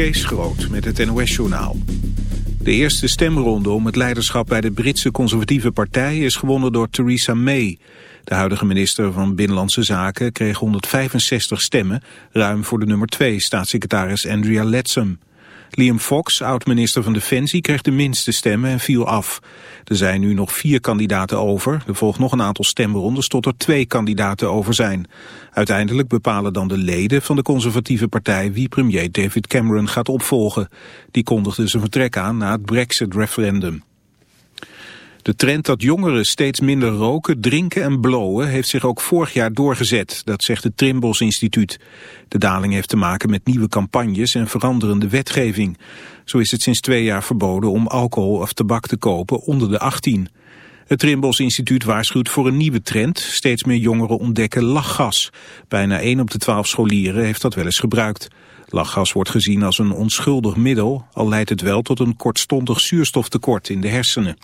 Kees met het NOS-journaal. De eerste stemronde om het leiderschap bij de Britse conservatieve partij is gewonnen door Theresa May. De huidige minister van Binnenlandse Zaken kreeg 165 stemmen, ruim voor de nummer 2, staatssecretaris Andrea Leadsom. Liam Fox, oud-minister van Defensie, kreeg de minste stemmen en viel af. Er zijn nu nog vier kandidaten over. Er volgt nog een aantal stemrondes tot er twee kandidaten over zijn. Uiteindelijk bepalen dan de leden van de conservatieve partij wie premier David Cameron gaat opvolgen. Die kondigde zijn vertrek aan na het Brexit-referendum. De trend dat jongeren steeds minder roken, drinken en blowen heeft zich ook vorig jaar doorgezet, dat zegt het Trimbos Instituut. De daling heeft te maken met nieuwe campagnes en veranderende wetgeving. Zo is het sinds twee jaar verboden om alcohol of tabak te kopen onder de 18. Het Trimbos Instituut waarschuwt voor een nieuwe trend. Steeds meer jongeren ontdekken lachgas. Bijna 1 op de 12 scholieren heeft dat wel eens gebruikt. Lachgas wordt gezien als een onschuldig middel, al leidt het wel tot een kortstondig zuurstoftekort in de hersenen.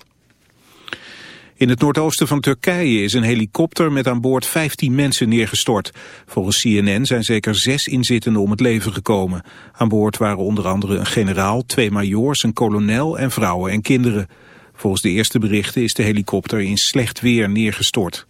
In het noordoosten van Turkije is een helikopter met aan boord 15 mensen neergestort. Volgens CNN zijn zeker zes inzittenden om het leven gekomen. Aan boord waren onder andere een generaal, twee majoors, een kolonel en vrouwen en kinderen. Volgens de eerste berichten is de helikopter in slecht weer neergestort.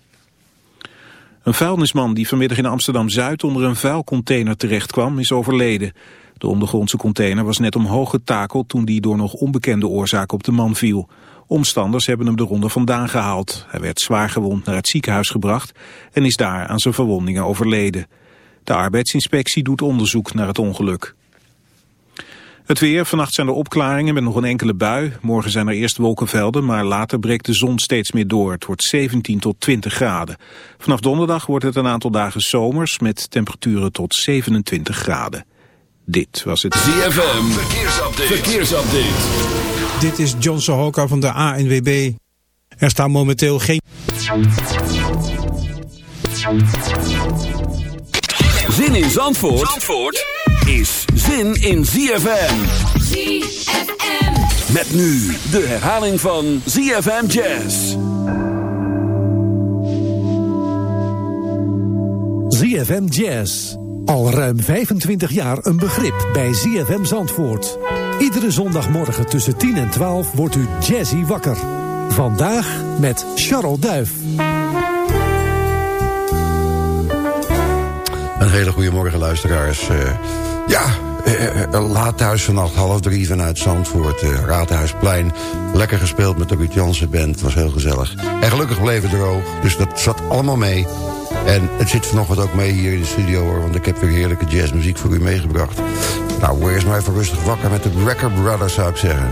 Een vuilnisman die vanmiddag in Amsterdam-Zuid onder een vuilcontainer terechtkwam is overleden. De ondergrondse container was net omhoog getakeld toen die door nog onbekende oorzaak op de man viel. Omstanders hebben hem de ronde vandaan gehaald. Hij werd zwaar gewond naar het ziekenhuis gebracht en is daar aan zijn verwondingen overleden. De arbeidsinspectie doet onderzoek naar het ongeluk. Het weer, vannacht zijn er opklaringen met nog een enkele bui. Morgen zijn er eerst wolkenvelden, maar later breekt de zon steeds meer door. Het wordt 17 tot 20 graden. Vanaf donderdag wordt het een aantal dagen zomers met temperaturen tot 27 graden. Dit was het ZFM Verkeersupdate. Verkeersupdate. Dit is John Sohoka van de ANWB. Er staan momenteel geen... Zin in Zandvoort, Zandvoort is zin in ZFM. ZFM. Met nu de herhaling van ZFM Jazz. ZFM Jazz. Al ruim 25 jaar een begrip bij ZFM Zandvoort. Iedere zondagmorgen tussen 10 en 12 wordt u jazzy wakker. Vandaag met Charles Duif. Een hele goede morgen luisteraars. Uh, ja, uh, laat thuis vannacht half drie vanuit Zandvoort. Uh, Raadhuisplein. Lekker gespeeld met de Ruud band. Het was heel gezellig. En gelukkig bleef het droog. Dus dat zat allemaal mee. En het zit vanochtend ook mee hier in de studio hoor. Want ik heb weer heerlijke jazzmuziek voor u meegebracht. Nou, wees maar even rustig wakker met de Wrecker Brothers zou ik zeggen.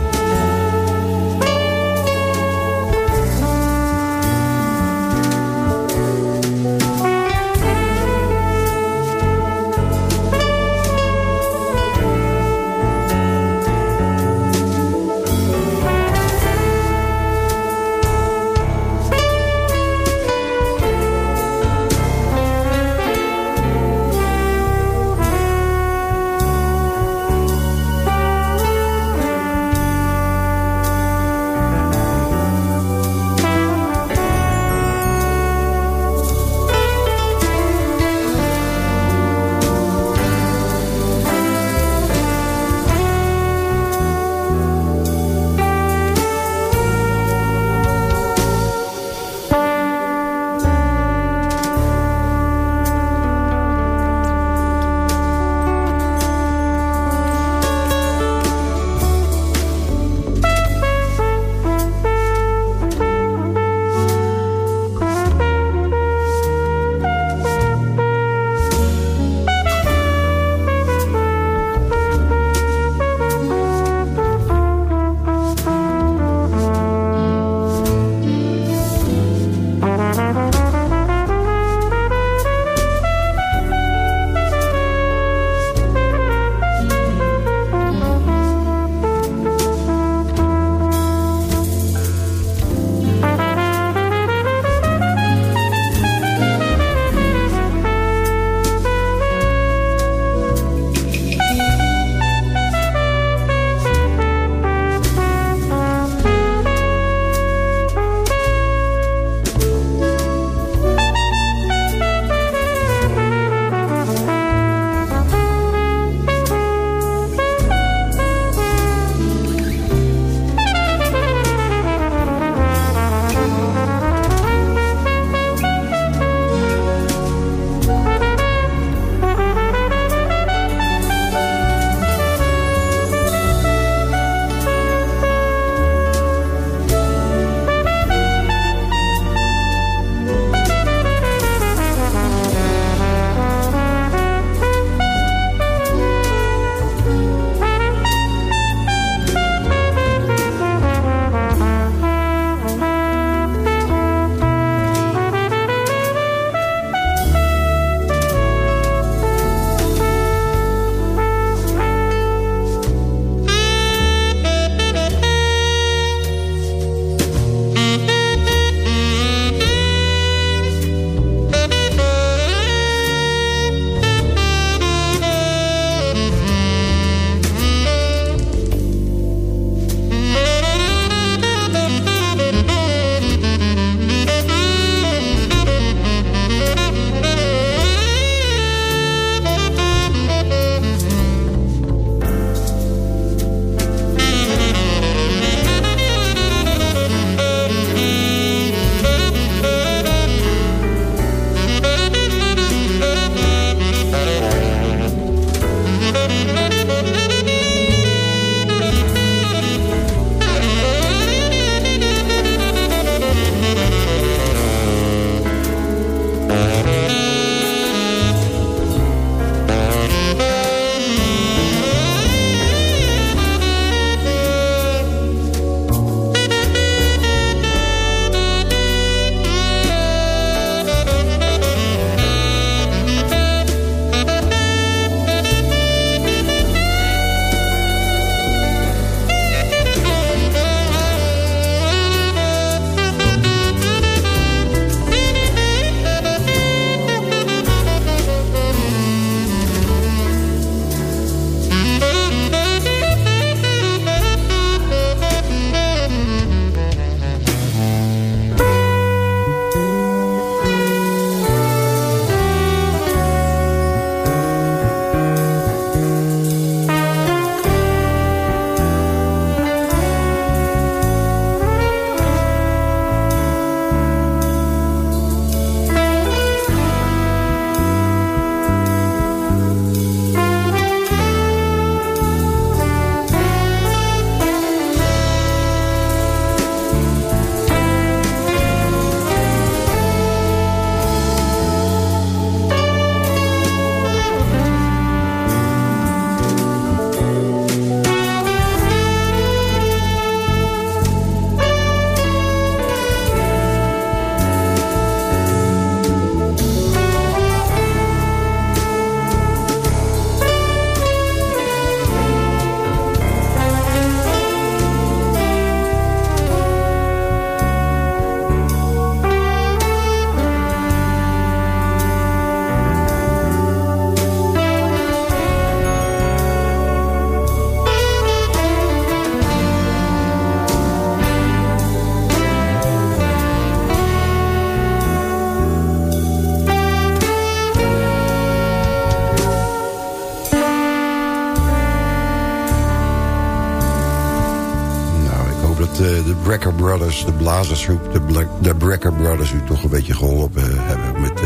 Brothers, de blazersgroep, de, de Brecker Brothers... u toch een beetje geholpen hebben met,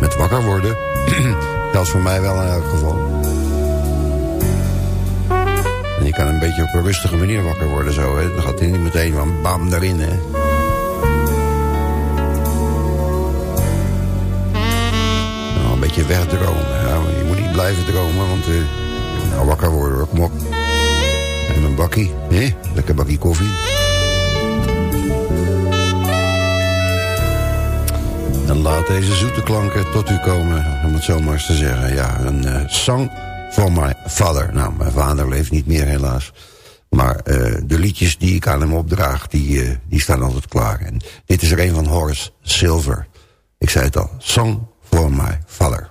met wakker worden. dat is voor mij wel in elk geval. En je kan een beetje op een rustige manier wakker worden zo. Hè. Dan gaat hij niet meteen van bam erin, hè. Nou, een beetje wegdromen. Ja, je moet niet blijven dromen, want uh, nou wakker worden. Kom op. En een bakkie, hè? Lekker bakkie koffie. Laat deze zoete klanken tot u komen, om het zo maar eens te zeggen. Ja, een uh, song for my father. Nou, mijn vader leeft niet meer helaas. Maar uh, de liedjes die ik aan hem opdraag, die, uh, die staan altijd klaar. En dit is er een van Horace Silver. Ik zei het al, Song for my father.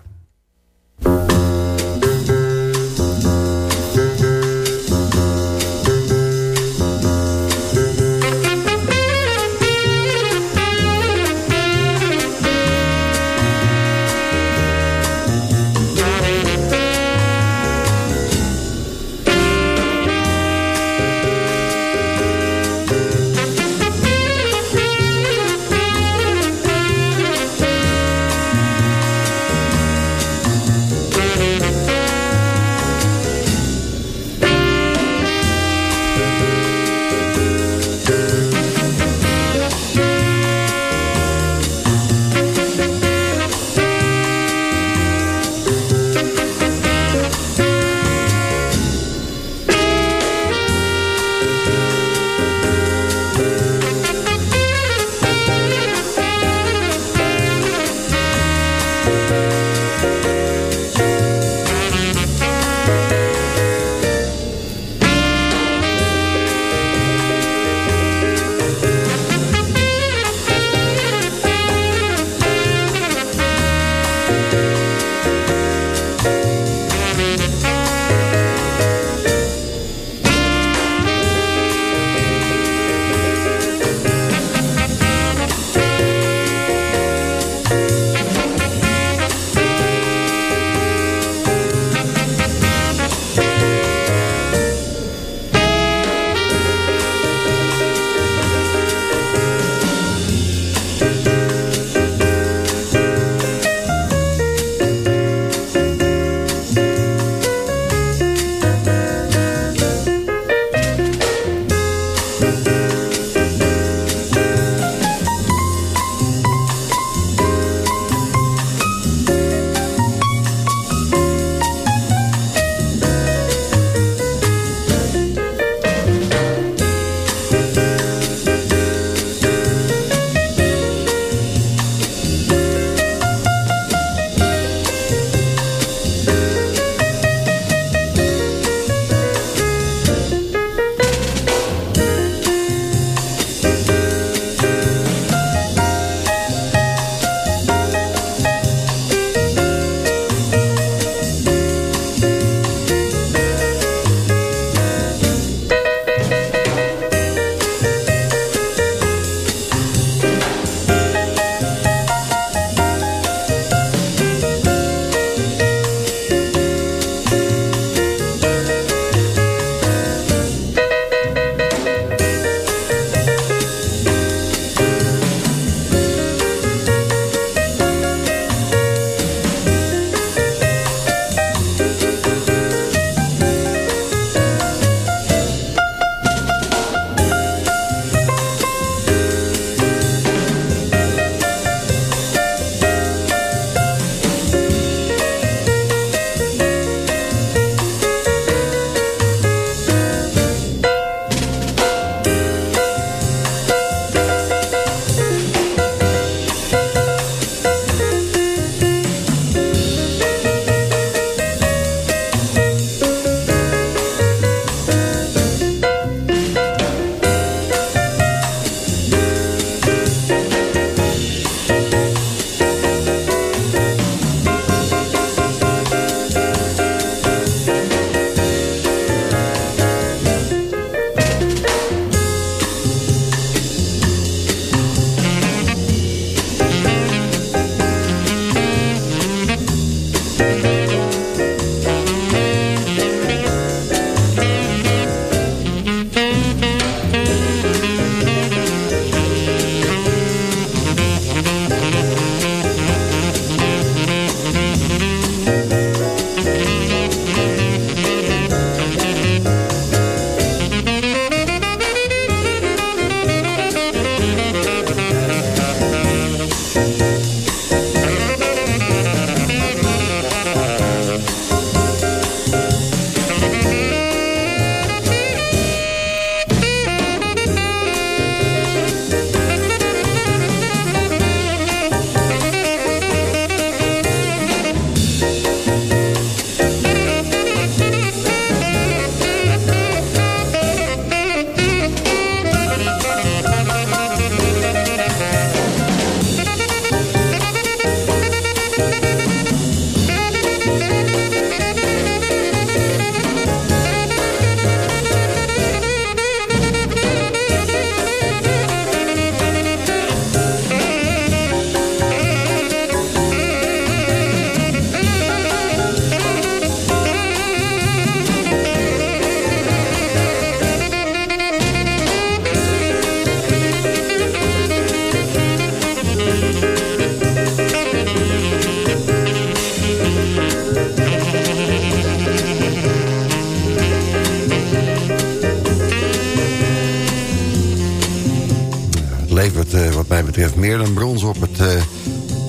Meer dan brons op het uh,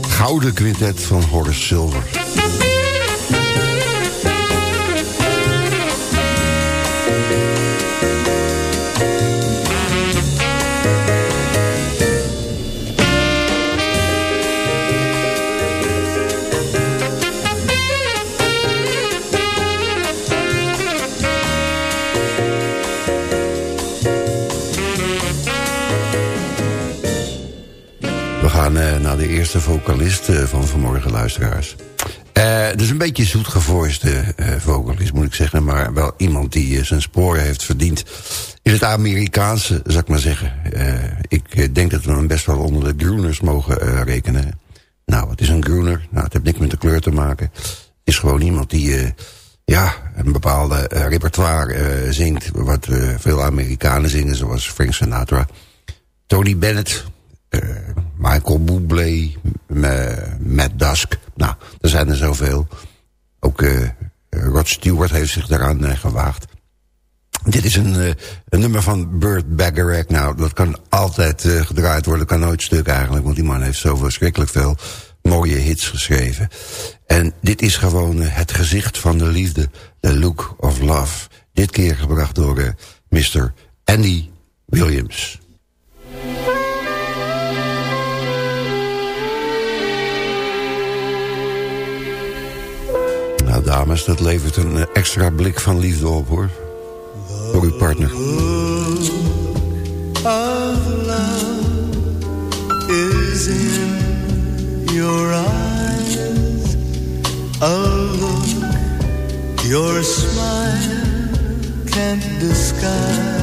gouden quintet van Horace Silver. De vocalist eh, van vanmorgen, luisteraars. Dus een beetje zoetgevoiste uh, vocalist, moet ik zeggen. Maar wel iemand die zijn sporen heeft verdiend. In het Amerikaanse, zou ik maar zeggen. ik denk dat we hem best wel onder de groeners mogen rekenen. Nou, wat is een groener? Nou, het heeft niks met de kleur te maken. Het is gewoon iemand die ja, een bepaalde repertoire zingt... wat veel Amerikanen zingen, zoals Frank Sinatra. Tony Bennett, Michael Bublé, Matt Dusk. Nou, er zijn er zoveel. Ook uh, Rod Stewart heeft zich daaraan uh, gewaagd. Dit is een, een nummer van Burt Bacharach. Nou, dat kan altijd gedraaid worden. kan nooit stuk eigenlijk. Want die man heeft zo verschrikkelijk veel mooie hits geschreven. En dit is gewoon het gezicht van de liefde. The Look of Love. Dit keer gebracht door Mr. Andy Williams. Dames, dat levert een eh, extra blik van liefde op hoor. Voor uw partner. is in your eyes. A look your smile can't disguise.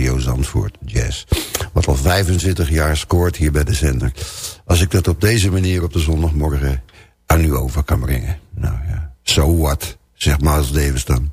Radio Zandvoort Jazz. Wat al 25 jaar scoort hier bij de zender. Als ik dat op deze manier op de zondagmorgen aan u over kan brengen. Nou ja, so what, zegt Miles Davis dan.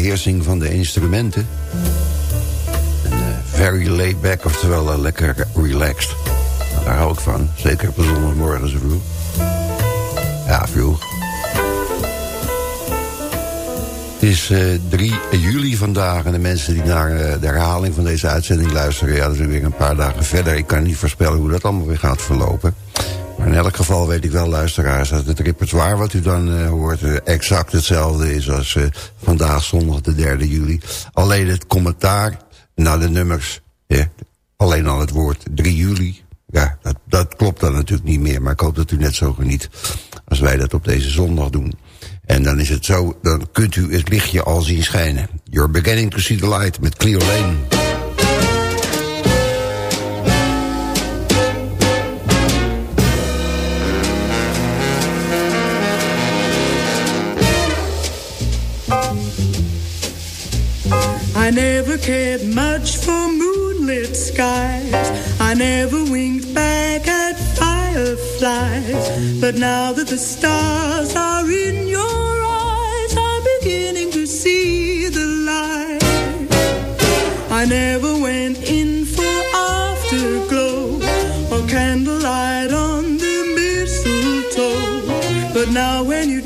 Beheersing van de instrumenten. En, uh, very laid back, oftewel uh, lekker relaxed. Nou, daar hou ik van. Zeker op een zondagmorgen zo vroeg. Ja, vroeg. Het is 3 juli vandaag en de mensen die naar de herhaling van deze uitzending luisteren... ja, dat is weer een paar dagen verder. Ik kan niet voorspellen hoe dat allemaal weer gaat verlopen. Maar in elk geval weet ik wel, luisteraars... dat het repertoire wat u dan hoort exact hetzelfde is... als vandaag zondag de 3 juli. Alleen het commentaar naar de nummers... alleen al het woord 3 juli... ja, dat, dat klopt dan natuurlijk niet meer... maar ik hoop dat u net zo geniet als wij dat op deze zondag doen. En dan is het zo, dan kunt u het lichtje al zien schijnen. You're beginning to see the light met Cleo Lane... I never cared much for moonlit skies. I never winked back at fireflies. But now that the stars are in your eyes, I'm beginning to see the light. I never went in for afterglow or candlelight on the mistletoe. But now when you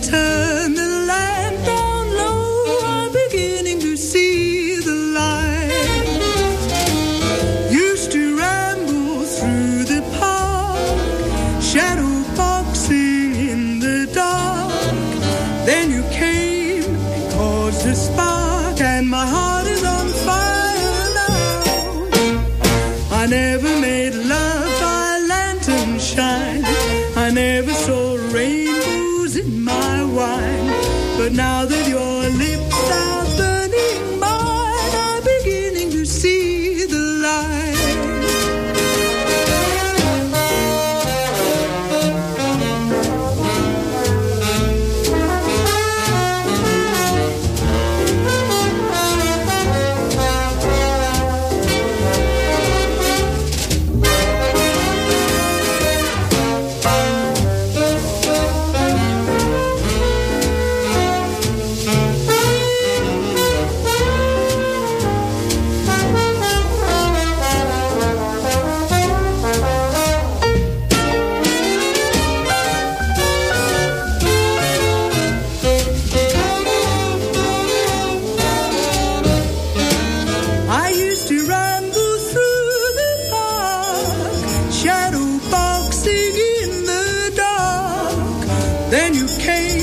Then you came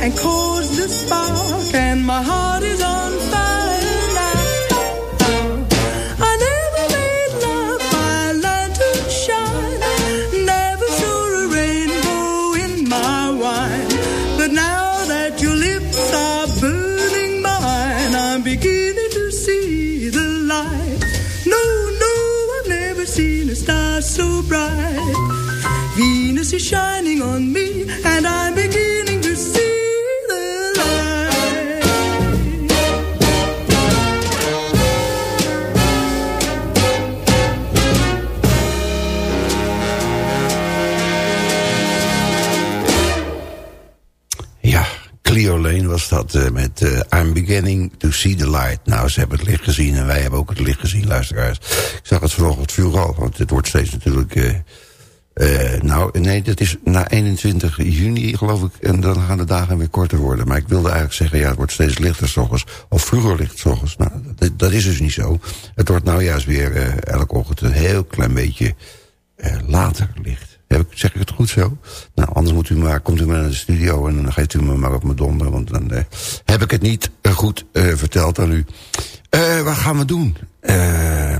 and caused the spark, and my heart is on to see the light. Nou, ze hebben het licht gezien en wij hebben ook het licht gezien, luisteraars. Ik zag het vanochtend vuur al, want het wordt steeds natuurlijk... Uh, uh, nou, nee, dat is na 21 juni, geloof ik. En dan gaan de dagen weer korter worden. Maar ik wilde eigenlijk zeggen, ja, het wordt steeds lichter s ochtends. Of vroeger licht s ochtends. Nou, dat, dat, is dus niet zo. Het wordt nou juist weer uh, elke ochtend een heel klein beetje later licht. Heb ik, zeg ik het goed zo? Nou, anders moet u maar, komt u maar naar de studio en dan geeft u me maar op mijn donder. Want dan heb ik het niet goed verteld aan u. wat gaan we doen? Eh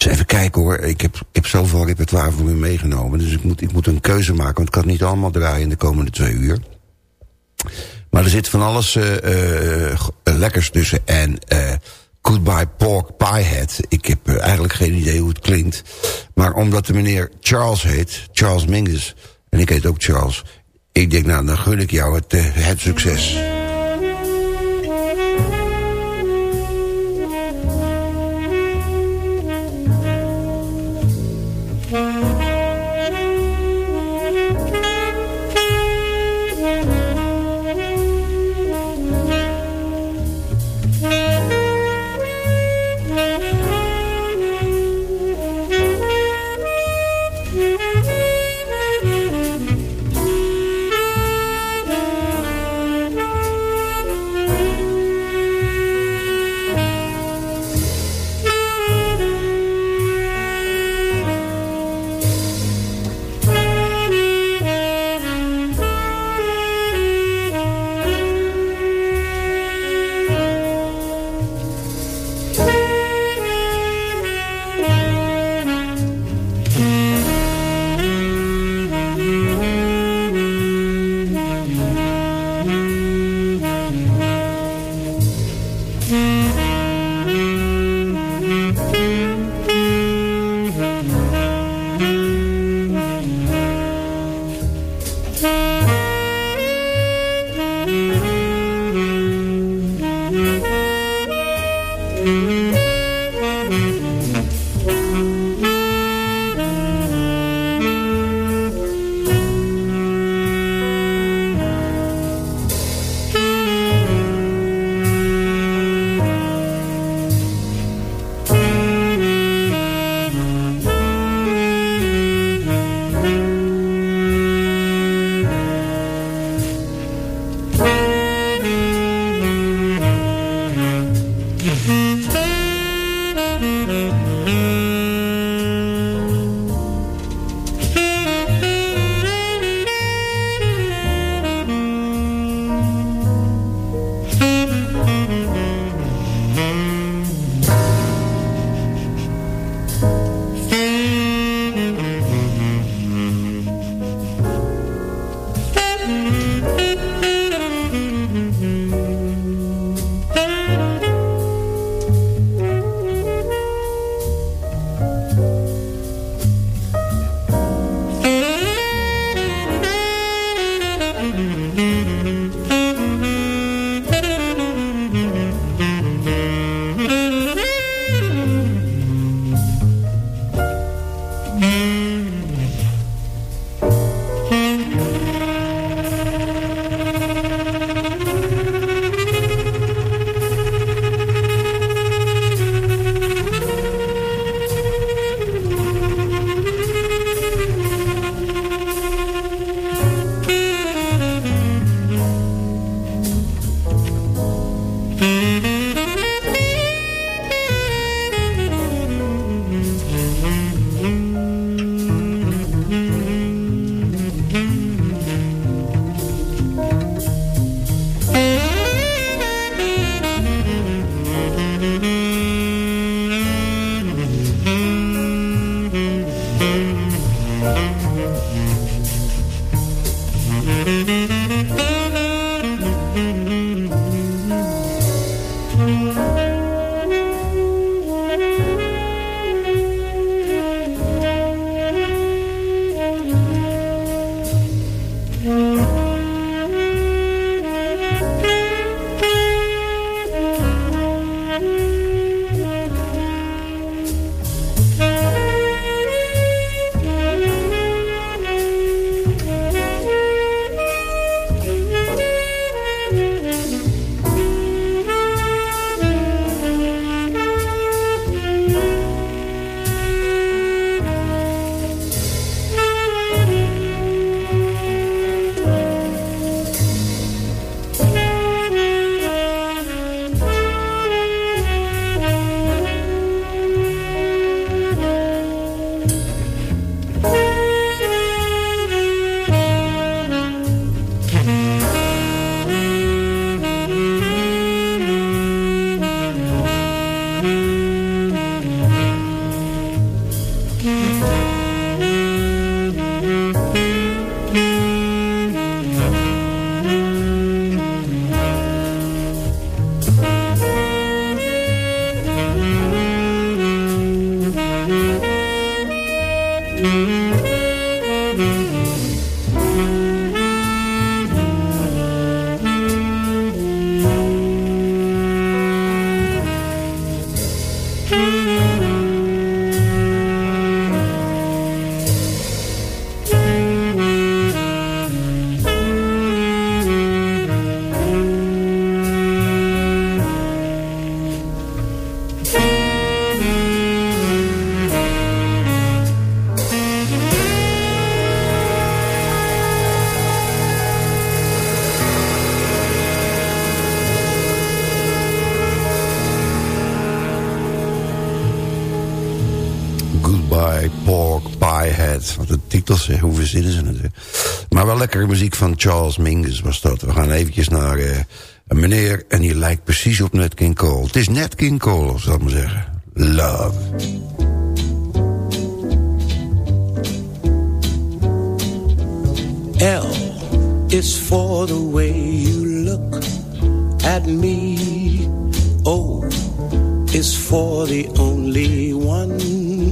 dus even kijken hoor, ik heb, ik heb zoveel repertoire voor u meegenomen. Dus ik moet, ik moet een keuze maken, want ik kan het niet allemaal draaien in de komende twee uur. Maar er zit van alles uh, lekkers tussen. En uh, Goodbye Pork Pie Head. Ik heb eigenlijk geen idee hoe het klinkt. Maar omdat de meneer Charles heet, Charles Mingus... en ik heet ook Charles... ik denk, nou, dan gun ik jou het, het succes. Hoeveel zinnen ze natuurlijk. Maar wel lekkere muziek van Charles Mingus was dat. We gaan eventjes naar uh, een meneer en die lijkt precies op Nat King Cole. Het is Nat King Cole, zal ik maar zeggen. Love. L is for the way you look at me. O is for the only one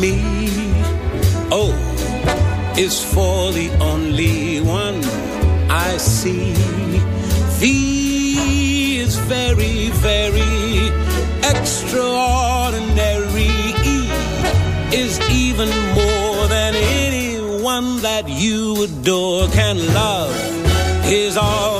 Me. O is for the only one I see. V is very, very extraordinary. E is even more than anyone that you adore can love. Is all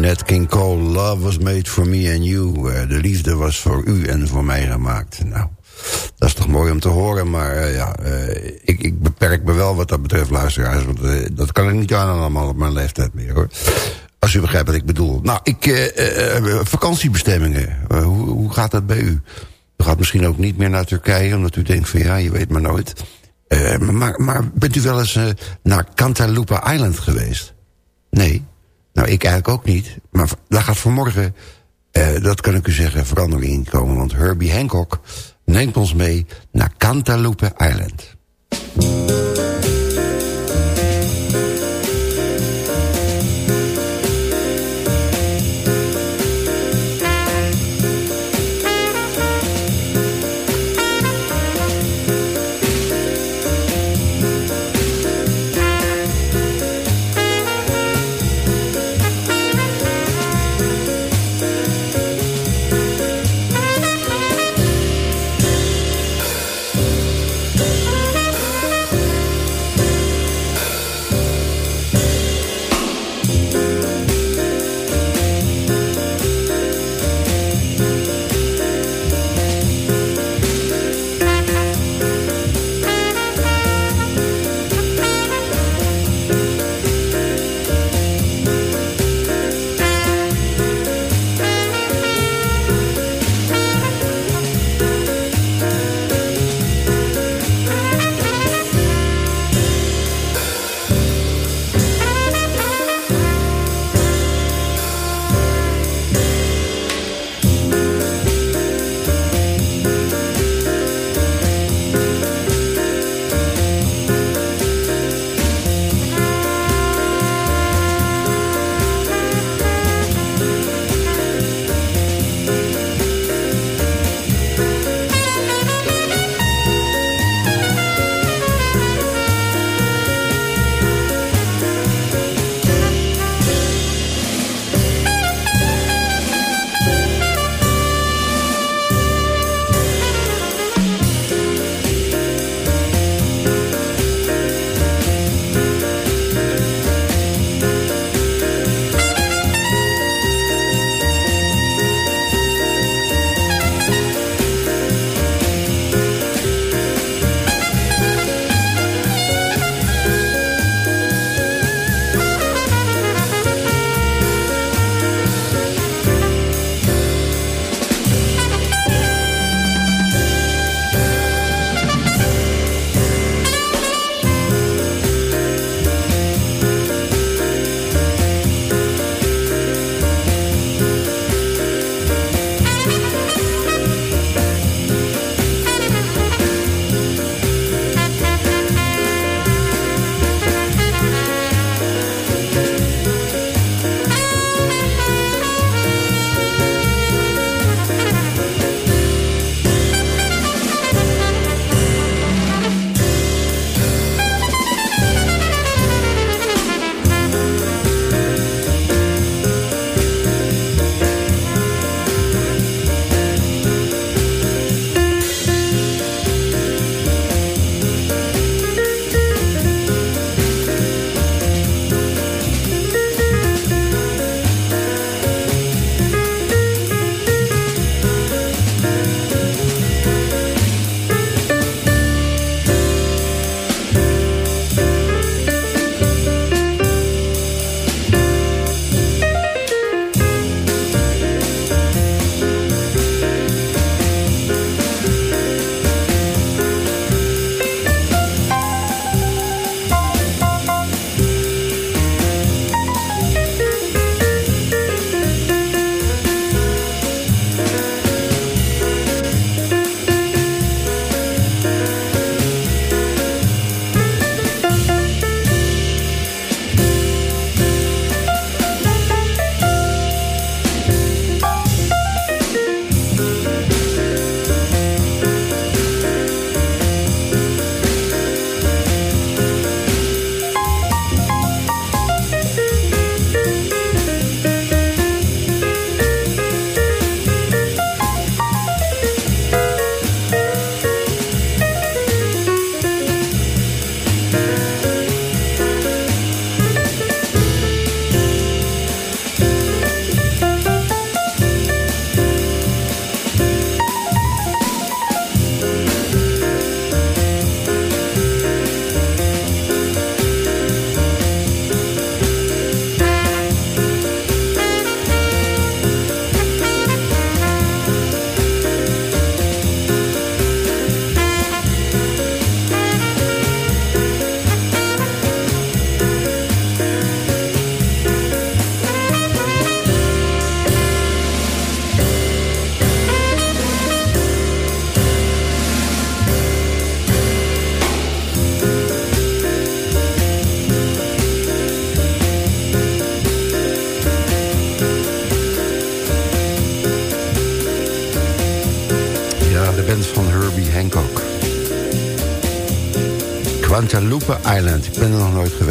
Nat King Cole, Love was made for me and you. Uh, de liefde was voor u en voor mij gemaakt. Nou, dat is toch mooi om te horen. Maar uh, ja, uh, ik, ik, beperk me wel wat dat betreft, luisteraars. Want dat kan ik niet aan allemaal op mijn leeftijd meer, hoor. Als u begrijpt wat ik bedoel. Nou, ik, vakantiebestemmingen. Hoe, hoe, gaat dat bij u? U gaat misschien ook niet meer naar Turkije, omdat u denkt van ja, je weet maar nooit. maar, maar bent u wel eens naar Cantaloupa Island geweest? Nee. Nou, ik eigenlijk ook niet. Maar daar gaat vanmorgen, uh, dat kan ik u zeggen, verandering in komen. Want Herbie Hancock neemt ons mee naar Cantaloupe Island.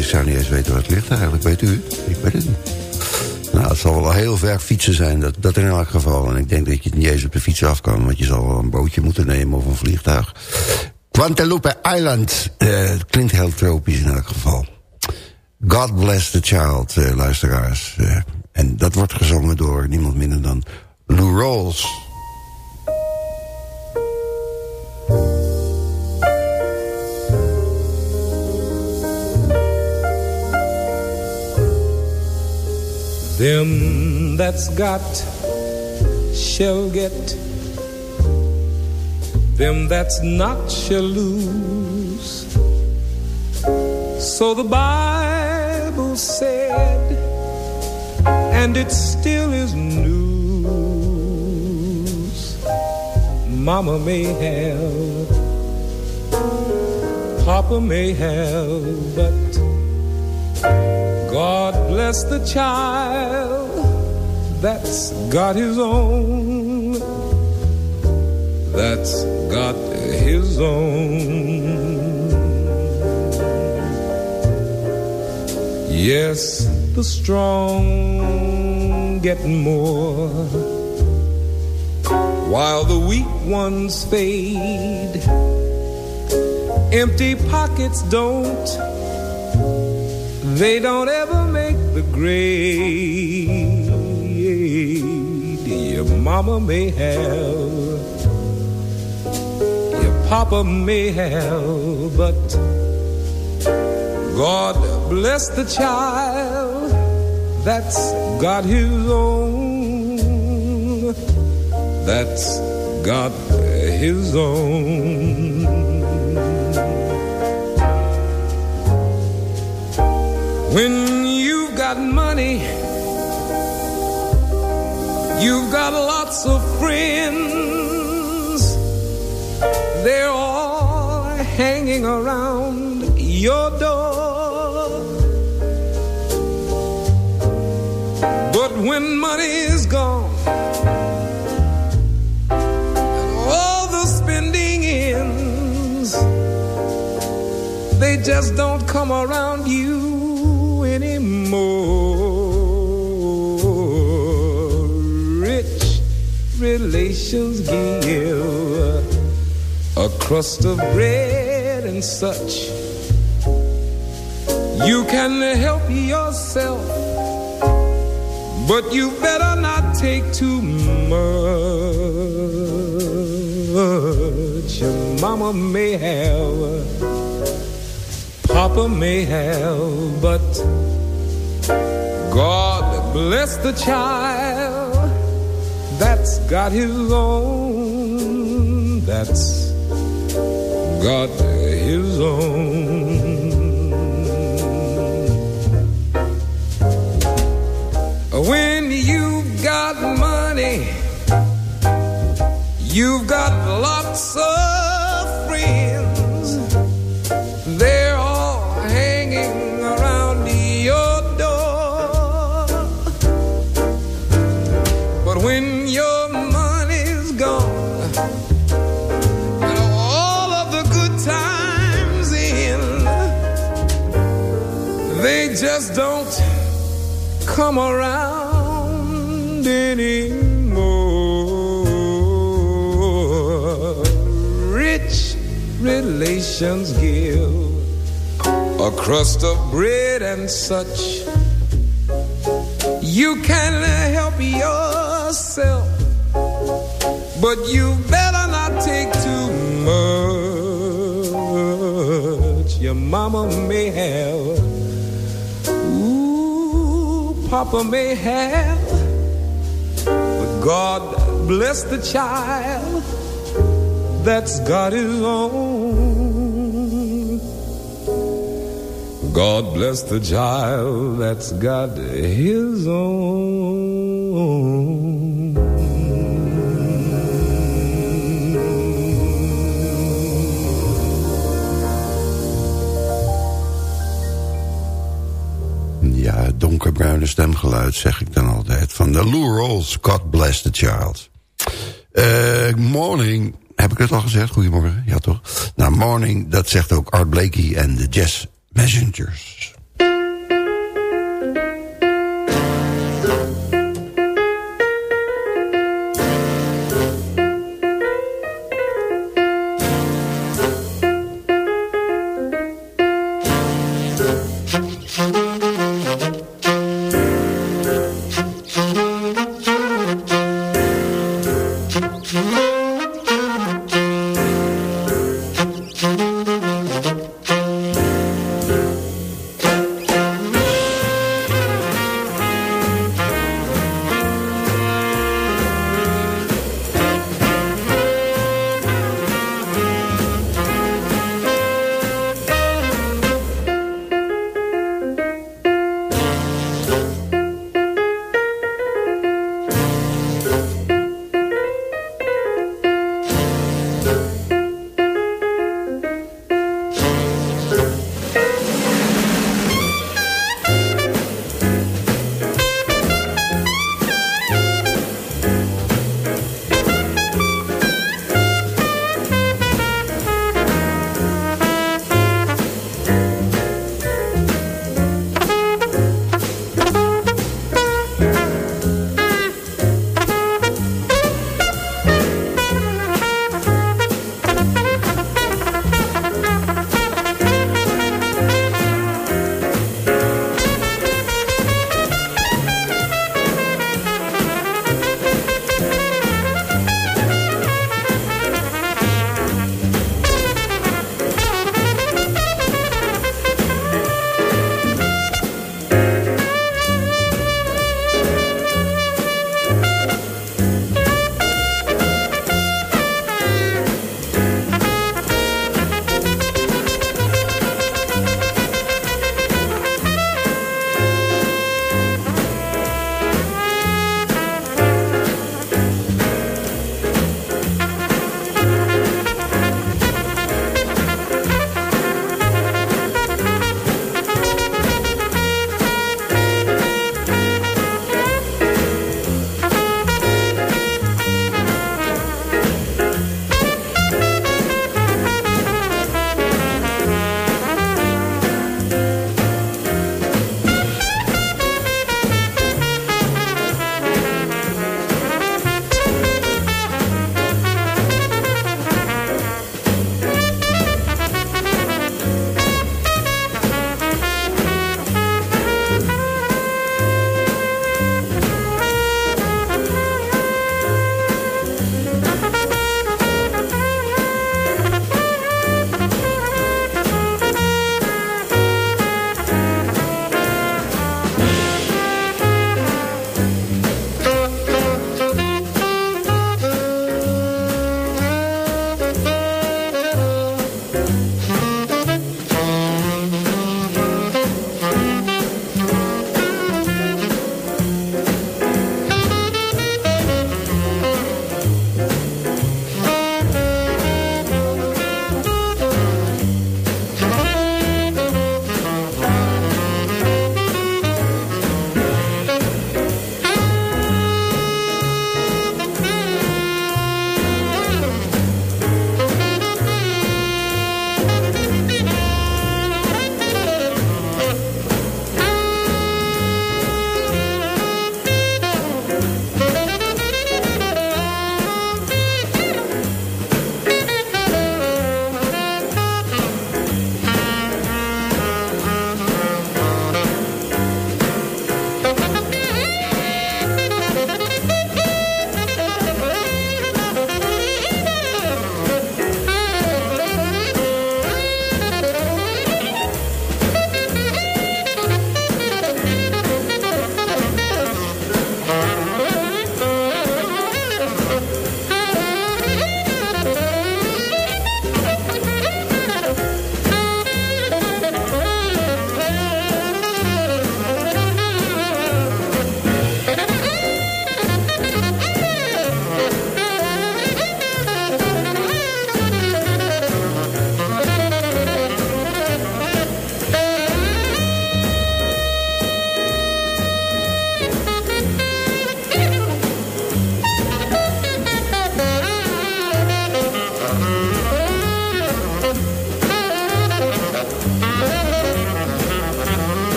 Geweest. Zou niet eens weten waar het ligt eigenlijk. Weet u Ik weet het niet. Nou, het zal wel heel ver fietsen zijn. Dat, dat in elk geval. En ik denk dat je niet eens op de fiets af kan. Want je zal wel een bootje moeten nemen of een vliegtuig. Guadalupe Island. Het klinkt heel tropisch in elk geval. God bless the child, uh, luisteraars. Uh, en dat wordt gezongen door niemand minder dan Lou Rawls. Them that's got shall get, them that's not shall lose. So the Bible said, and it still is news. Mama may have, Papa may have, but God bless the child that's got his own. That's got his own. Yes, the strong get more while the weak ones fade. Empty pockets don't they don't ever make the grade. Your mama may have, your papa may have, but God bless the child that's got his own. That's got his own. When you've got money, you've got lots of friends. They're all hanging around your door. But when money is gone, and all the spending ends, they just don't come around you relations give a crust of bread and such. You can help yourself, but you better not take too much. Your mama may have Papa may have, but God bless the child that's got his own, that's got his own. When you've got money, you've got lots of just don't come around anymore. Rich relations give a crust of bread and such. You can help yourself, but you better not take too much. Your mama may have, papa may have, but God bless the child that's got his own. God bless the child that's got his own. Donkerbruine stemgeluid zeg ik dan altijd. Van de Lou Rolls, God bless the child. Uh, morning. heb ik het al gezegd? Goedemorgen, ja toch? Nou, Morning, dat zegt ook Art Blakey en de Jazz Messengers.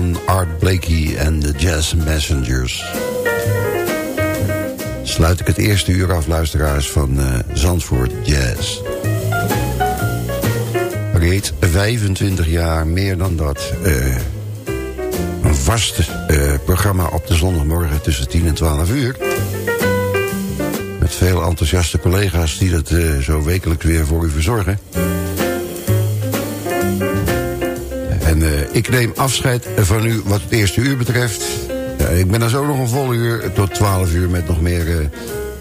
Van Art Blakey en de Jazz Messengers. Sluit ik het eerste uur af, luisteraars, van uh, Zandvoort Jazz. Reeds 25 jaar, meer dan dat... Uh, een vast uh, programma op de zondagmorgen tussen 10 en 12 uur. Met veel enthousiaste collega's die dat zo wekelijks weer voor u verzorgen. En uh, ik neem afscheid van u wat het eerste uur betreft. Ik ben er zo nog een vol uur tot 12 uur met nog meer uh,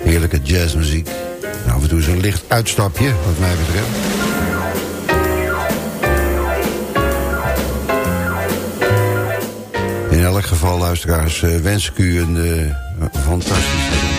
heerlijke jazzmuziek. Nou, af en toe zo'n licht uitstapje, wat mij betreft. In elk geval, luisteraars, uh, wens ik u een fantastische...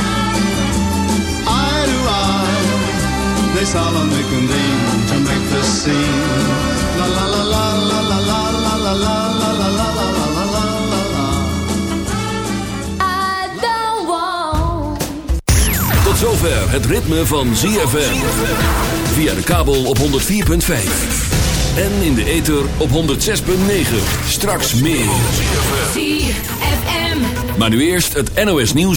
They solemnly convene to make the scene. La la la la la la la la la la la la la la la la I don't want. Tot zover het ritme van ZFM. Via de kabel op 104.5. En in de ether op 106.9. Straks meer. ZFM. Maar nu eerst het NOS nieuws.